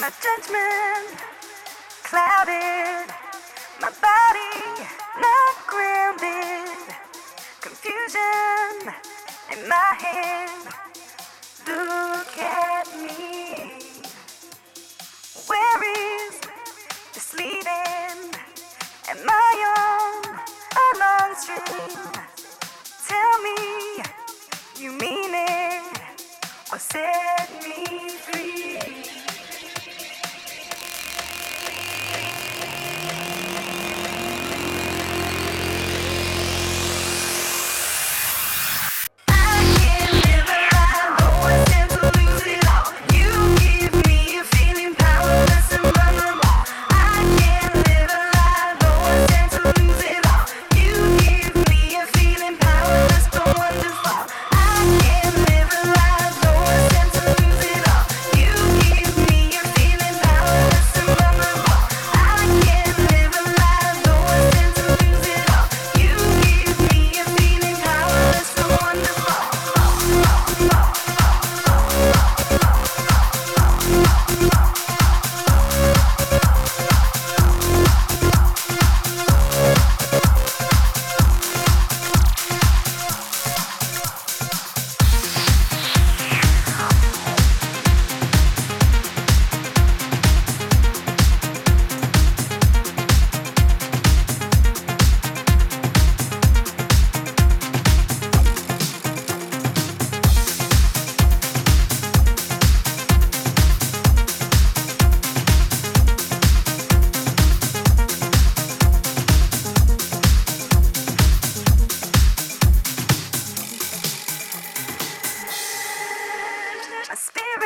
My judgment clouded, my body not grounded. Confusion in my head. Look at me.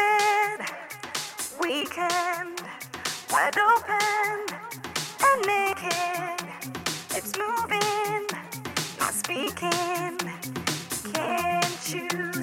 Weekend, weekend, wide open and naked. It's moving, not speaking. Can't you?